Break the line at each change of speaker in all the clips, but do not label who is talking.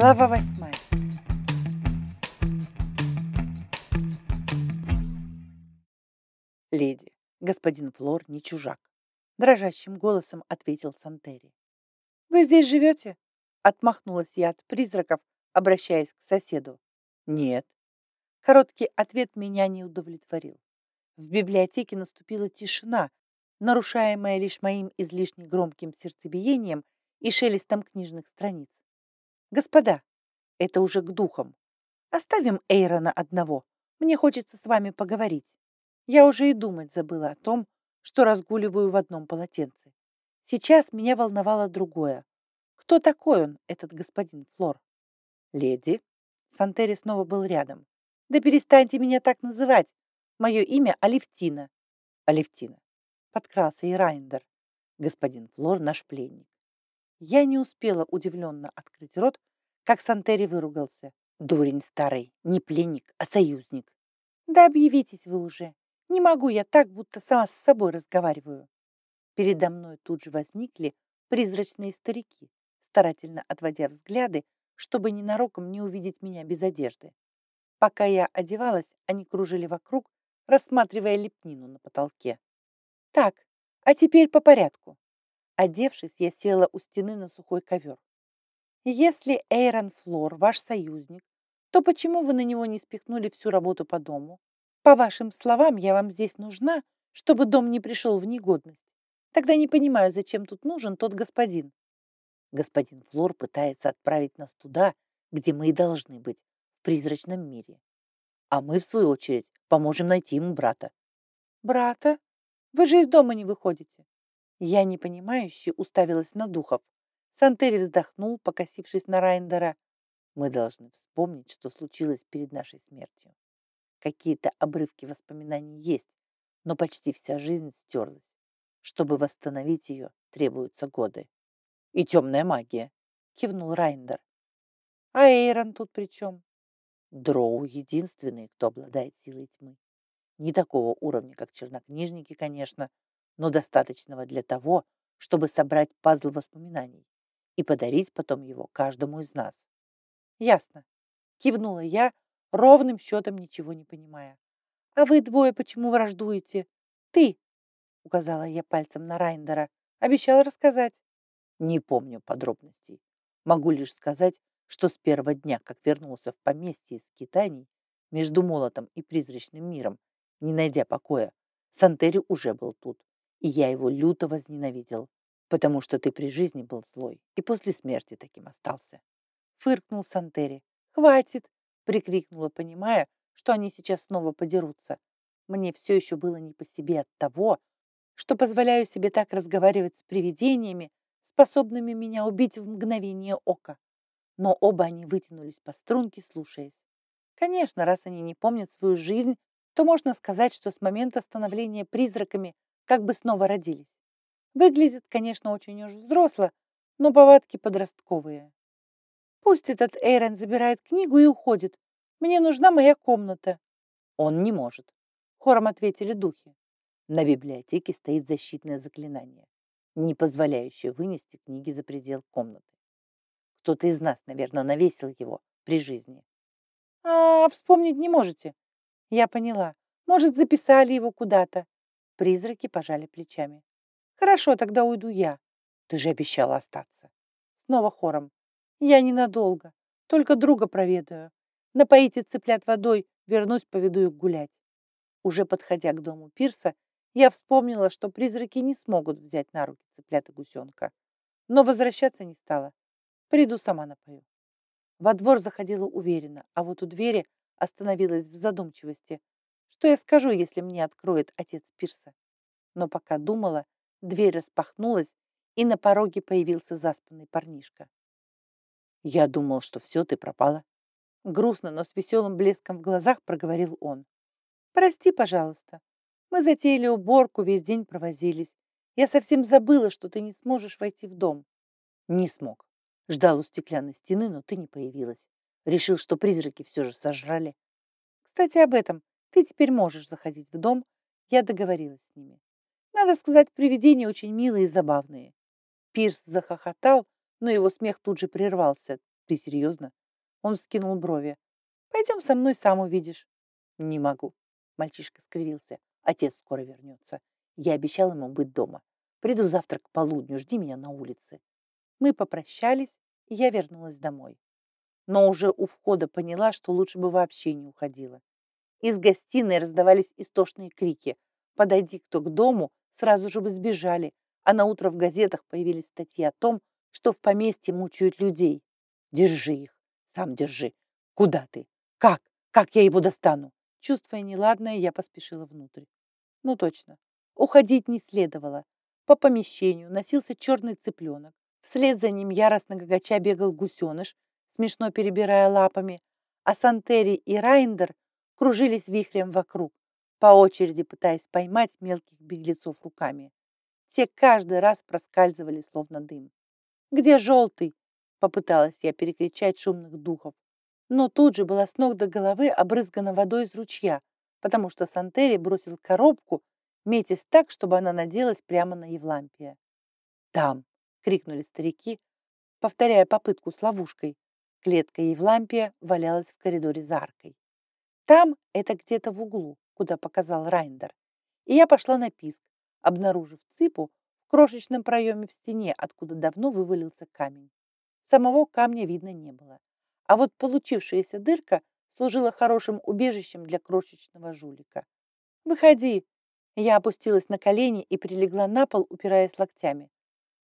Глава восьмая. Леди, господин Флор не чужак. Дрожащим голосом ответил Сантери. Вы здесь живете? Отмахнулась я от призраков, обращаясь к соседу. Нет. Короткий ответ меня не удовлетворил. В библиотеке наступила тишина, нарушаемая лишь моим излишне громким сердцебиением и шелестом книжных страниц. Господа, это уже к духам. Оставим Эйрона одного. Мне хочется с вами поговорить. Я уже и думать забыла о том, что разгуливаю в одном полотенце. Сейчас меня волновало другое. Кто такой он, этот господин Флор? Леди? Сантери снова был рядом. Да перестаньте меня так называть. Мое имя Алевтина. Алевтина. Подкрался и Райндер. Господин Флор наш пленник. Я не успела удивленно открыть рот, как Сантери выругался. Дурень старый, не пленник, а союзник. Да объявитесь вы уже. Не могу я так, будто сама с собой разговариваю. Передо мной тут же возникли призрачные старики, старательно отводя взгляды, чтобы ненароком не увидеть меня без одежды. Пока я одевалась, они кружили вокруг, рассматривая лепнину на потолке. Так, а теперь по порядку. Одевшись, я села у стены на сухой ковер. Если Эйрон Флор ваш союзник, то почему вы на него не спихнули всю работу по дому? По вашим словам, я вам здесь нужна, чтобы дом не пришел в негодность. Тогда не понимаю, зачем тут нужен тот господин. Господин Флор пытается отправить нас туда, где мы и должны быть, в призрачном мире. А мы, в свою очередь, поможем найти ему брата. Брата? Вы же из дома не выходите. Я непонимающе уставилась на духов. Сантери вздохнул, покосившись на Райндера. Мы должны вспомнить, что случилось перед нашей смертью. Какие-то обрывки воспоминаний есть, но почти вся жизнь стерлась. Чтобы восстановить ее, требуются годы. И темная магия, кивнул Райндер. А Эйрон тут при чем? Дроу единственный, кто обладает силой тьмы. Не такого уровня, как чернокнижники, конечно, но достаточного для того, чтобы собрать пазл воспоминаний и подарить потом его каждому из нас. Ясно. Кивнула я, ровным счетом ничего не понимая. А вы двое почему враждуете? Ты, указала я пальцем на Райндера, обещал рассказать. Не помню подробностей. Могу лишь сказать, что с первого дня, как вернулся в поместье из скитаний, между молотом и призрачным миром, не найдя покоя, Сантери уже был тут, и я его люто возненавидел потому что ты при жизни был злой и после смерти таким остался. Фыркнул Сантери. «Хватит!» — прикрикнула, понимая, что они сейчас снова подерутся. Мне все еще было не по себе от того, что позволяю себе так разговаривать с привидениями, способными меня убить в мгновение ока. Но оба они вытянулись по струнке, слушаясь. Конечно, раз они не помнят свою жизнь, то можно сказать, что с момента становления призраками как бы снова родились. Выглядит, конечно, очень уж взросло, но повадки подростковые. Пусть этот Эйрон забирает книгу и уходит. Мне нужна моя комната. Он не может, хором ответили духи. На библиотеке стоит защитное заклинание, не позволяющее вынести книги за предел комнаты. Кто-то из нас, наверное, навесил его при жизни. А, вспомнить не можете. Я поняла. Может, записали его куда-то. Призраки пожали плечами. Хорошо, тогда уйду я. Ты же обещала остаться. Снова хором. Я ненадолго. Только друга проведаю. Напоите цыплят водой, вернусь, поведу их гулять. Уже подходя к дому Пирса, я вспомнила, что призраки не смогут взять на руки цыплят и гусенка. Но возвращаться не стала. Приду сама напою. Во двор заходила уверенно, а вот у двери остановилась в задумчивости. Что я скажу, если мне откроет отец Пирса? Но пока думала, Дверь распахнулась, и на пороге появился заспанный парнишка. «Я думал, что все, ты пропала». Грустно, но с веселым блеском в глазах проговорил он. «Прости, пожалуйста. Мы затеяли уборку, весь день провозились. Я совсем забыла, что ты не сможешь войти в дом». «Не смог. Ждал у стеклянной стены, но ты не появилась. Решил, что призраки все же сожрали». «Кстати, об этом. Ты теперь можешь заходить в дом. Я договорилась с ними. Надо сказать, привидения очень милые и забавные. Пирс захохотал, но его смех тут же прервался. Ты серьезно? Он вскинул брови. Пойдем со мной, сам увидишь. Не могу. Мальчишка скривился. Отец скоро вернется. Я обещал ему быть дома. Приду завтра к полудню, жди меня на улице. Мы попрощались, и я вернулась домой. Но уже у входа поняла, что лучше бы вообще не уходила. Из гостиной раздавались истошные крики. Подойди кто к дому, сразу же бы сбежали, а на утро в газетах появились статьи о том, что в поместье мучают людей. Держи их, сам держи. Куда ты? Как? Как я его достану? Чувствуя неладное, я поспешила внутрь. Ну точно, уходить не следовало. По помещению носился черный цыпленок. Вслед за ним яростно гагача бегал гусеныш, смешно перебирая лапами, а Сантери и Райндер кружились вихрем вокруг, по очереди пытаясь поймать мелких беглецов руками. Те каждый раз проскальзывали, словно дым. «Где желтый?» — попыталась я перекричать шумных духов. Но тут же была с ног до головы обрызгана водой из ручья, потому что Сантери бросил коробку, метясь так, чтобы она наделась прямо на Евлампия. «Там!» — крикнули старики, повторяя попытку с ловушкой. Клетка Евлампия валялась в коридоре за аркой. «Там — это где-то в углу», куда показал Райндер. И я пошла на писк, обнаружив цыпу в крошечном проеме в стене, откуда давно вывалился камень. Самого камня видно не было. А вот получившаяся дырка служила хорошим убежищем для крошечного жулика. «Выходи!» Я опустилась на колени и прилегла на пол, упираясь локтями.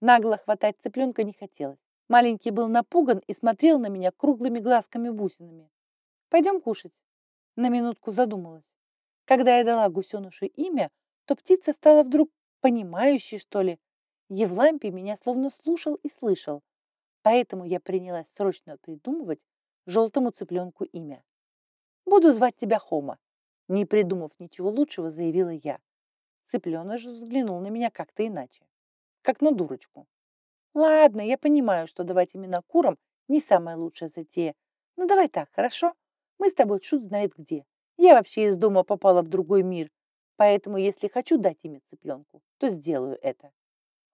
Нагло хватать цыпленка не хотелось. Маленький был напуган и смотрел на меня круглыми глазками-бусинами. «Пойдем кушать». На минутку задумалась. Когда я дала гусенушу имя, то птица стала вдруг понимающей, что ли. Евлампий меня словно слушал и слышал. Поэтому я принялась срочно придумывать желтому цыпленку имя. «Буду звать тебя Хома», — не придумав ничего лучшего, заявила я. Цыпленыш взглянул на меня как-то иначе, как на дурочку. «Ладно, я понимаю, что давать имена курам не самая лучшая затея. Но давай так, хорошо? Мы с тобой шут знает где. Я вообще из дома попала в другой мир, поэтому если хочу дать имя цыпленку, то сделаю это.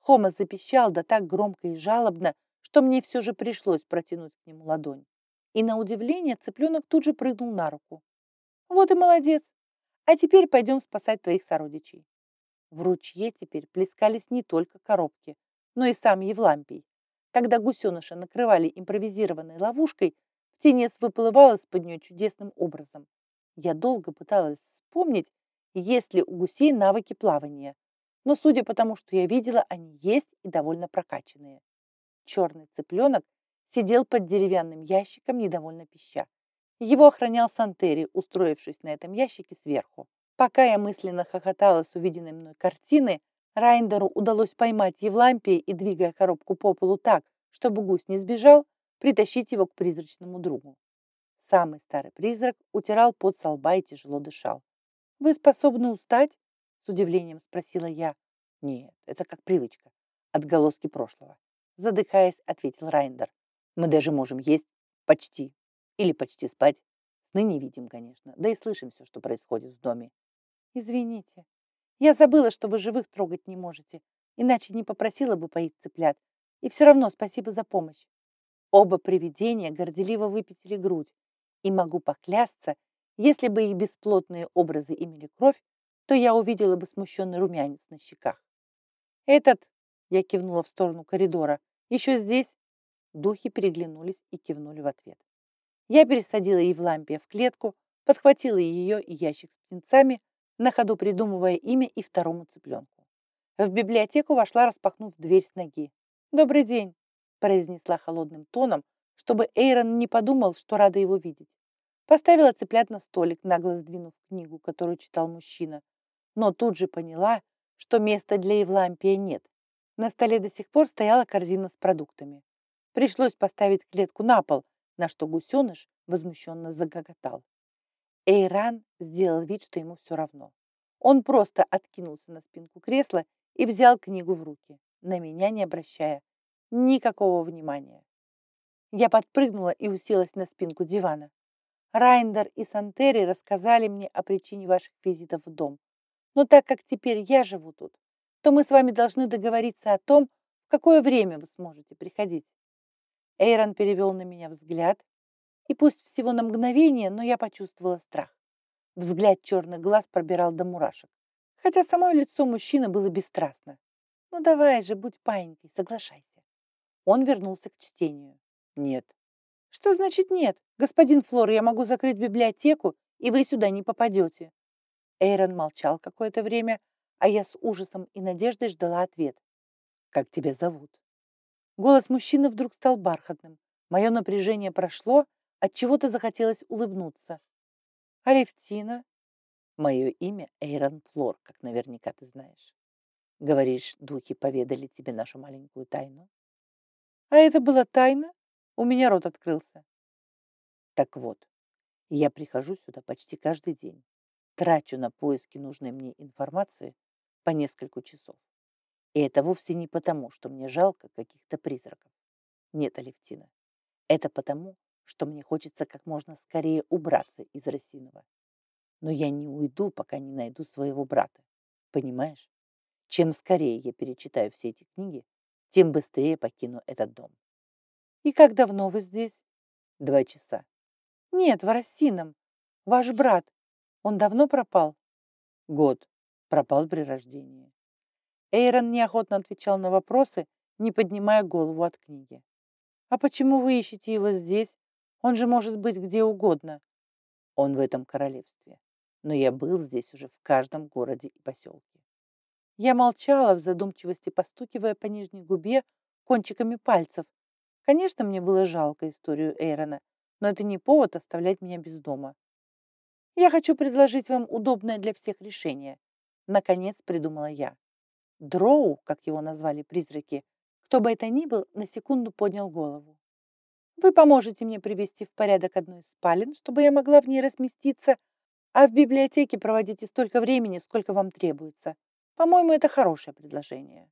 Хома запищал да так громко и жалобно, что мне все же пришлось протянуть к нему ладонь. И на удивление цыпленок тут же прыгнул на руку. Вот и молодец. А теперь пойдем спасать твоих сородичей. В ручье теперь плескались не только коробки, но и сам Евлампий. Когда гусеныша накрывали импровизированной ловушкой, птенец выплывал из-под нее чудесным образом. Я долго пыталась вспомнить, есть ли у гусей навыки плавания, но судя по тому, что я видела, они есть и довольно прокачанные. Черный цыпленок сидел под деревянным ящиком, недовольно пища. Его охранял Сантери, устроившись на этом ящике сверху. Пока я мысленно хохотала с увиденной мной картины, Райндеру удалось поймать Евлампия и, двигая коробку по полу так, чтобы гусь не сбежал, притащить его к призрачному другу. Самый старый призрак утирал пот со лба и тяжело дышал. «Вы способны устать?» — с удивлением спросила я. «Нет, это как привычка. Отголоски прошлого». Задыхаясь, ответил Райндер. «Мы даже можем есть почти. Или почти спать. Сны не видим, конечно, да и слышим все, что происходит в доме». «Извините, я забыла, что вы живых трогать не можете, иначе не попросила бы поить цыплят. И все равно спасибо за помощь». Оба привидения горделиво выпятили грудь, и могу поклясться, если бы их бесплотные образы имели кровь, то я увидела бы смущенный румянец на щеках. «Этот», — я кивнула в сторону коридора, — «еще здесь?» Духи переглянулись и кивнули в ответ. Я пересадила Евлампия в клетку, подхватила ее и ящик с птенцами, на ходу придумывая имя и второму цыпленку. В библиотеку вошла, распахнув дверь с ноги. «Добрый день», — произнесла холодным тоном, чтобы Эйрон не подумал, что рада его видеть. Поставила цыплят на столик, нагло сдвинув книгу, которую читал мужчина. Но тут же поняла, что места для Евлампия нет. На столе до сих пор стояла корзина с продуктами. Пришлось поставить клетку на пол, на что гусеныш возмущенно загоготал. Эйран сделал вид, что ему все равно. Он просто откинулся на спинку кресла и взял книгу в руки, на меня не обращая никакого внимания. Я подпрыгнула и уселась на спинку дивана. Райндер и Сантери рассказали мне о причине ваших визитов в дом. Но так как теперь я живу тут, то мы с вами должны договориться о том, в какое время вы сможете приходить. Эйрон перевел на меня взгляд, и пусть всего на мгновение, но я почувствовала страх. Взгляд черных глаз пробирал до мурашек, хотя само лицо мужчины было бесстрастно. «Ну давай же, будь паинькой, соглашайся». Он вернулся к чтению. «Нет». «Что значит нет? Господин Флор, я могу закрыть библиотеку, и вы сюда не попадете». Эйрон молчал какое-то время, а я с ужасом и надеждой ждала ответ. «Как тебя зовут?» Голос мужчины вдруг стал бархатным. Мое напряжение прошло, от чего то захотелось улыбнуться. «Алевтина?» «Мое имя Эйрон Флор, как наверняка ты знаешь. Говоришь, духи поведали тебе нашу маленькую тайну?» «А это была тайна?» У меня рот открылся. Так вот, я прихожу сюда почти каждый день, трачу на поиски нужной мне информации по несколько часов. И это вовсе не потому, что мне жалко каких-то призраков. Нет, Алевтина. Это потому, что мне хочется как можно скорее убраться из Росинова. Но я не уйду, пока не найду своего брата. Понимаешь? Чем скорее я перечитаю все эти книги, тем быстрее покину этот дом. И как давно вы здесь? Два часа. Нет, в Росином. Ваш брат. Он давно пропал? Год. Пропал при рождении. Эйрон неохотно отвечал на вопросы, не поднимая голову от книги. «А почему вы ищете его здесь? Он же может быть где угодно». «Он в этом королевстве. Но я был здесь уже в каждом городе и поселке». Я молчала в задумчивости, постукивая по нижней губе кончиками пальцев. Конечно, мне было жалко историю Эйрона, но это не повод оставлять меня без дома. «Я хочу предложить вам удобное для всех решение», — наконец придумала я. Дроу, как его назвали призраки, кто бы это ни был, на секунду поднял голову. Вы поможете мне привести в порядок одну из спален, чтобы я могла в ней разместиться, а в библиотеке проводите столько времени, сколько вам требуется. По-моему, это хорошее предложение.